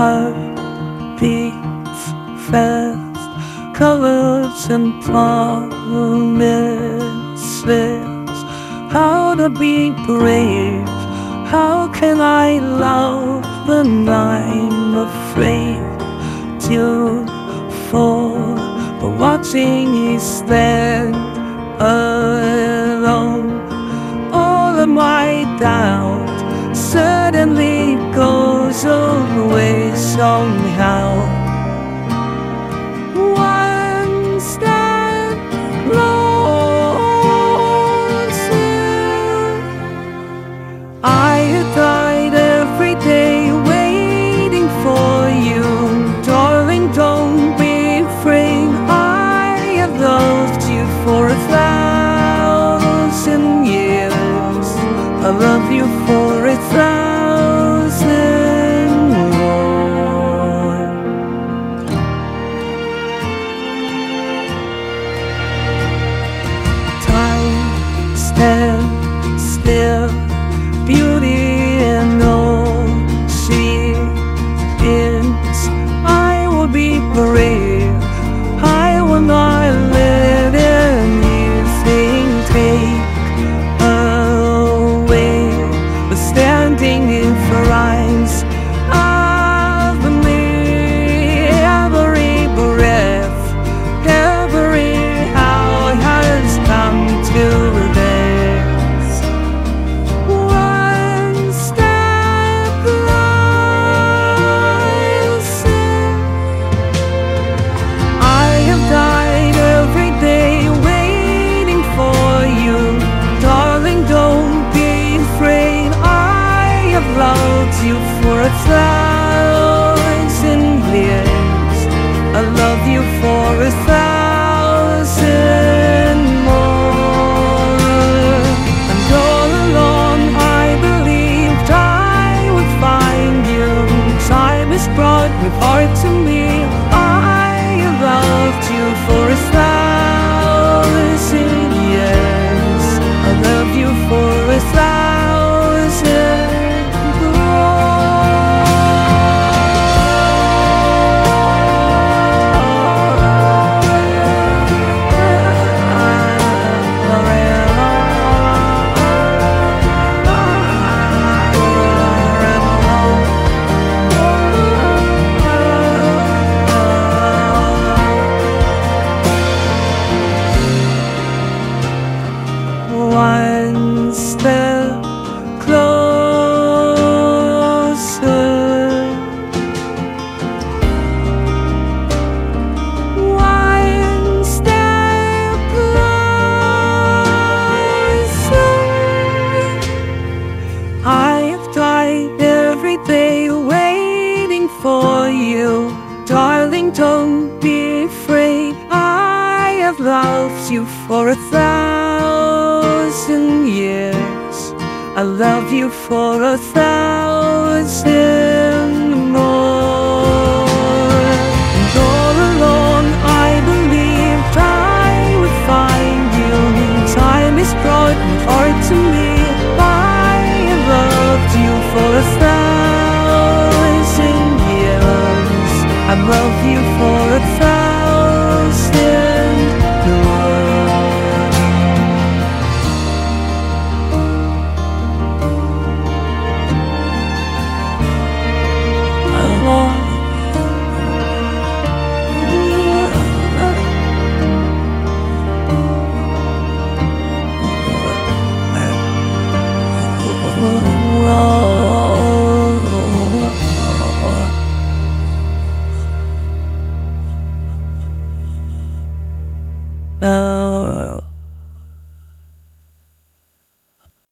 heart beats fast, colors and promises. How to be brave? How can I love when I'm afraid to fall? But watching is stand alone. All of my doubt suddenly goes away somehow. One step closer. I have died every day waiting for you, darling. Don't be afraid. I have loved you for a thousand years. I love you for Still, beauty and all she is. I will be brave. Me part to me. Thousand years. I love you for a thousand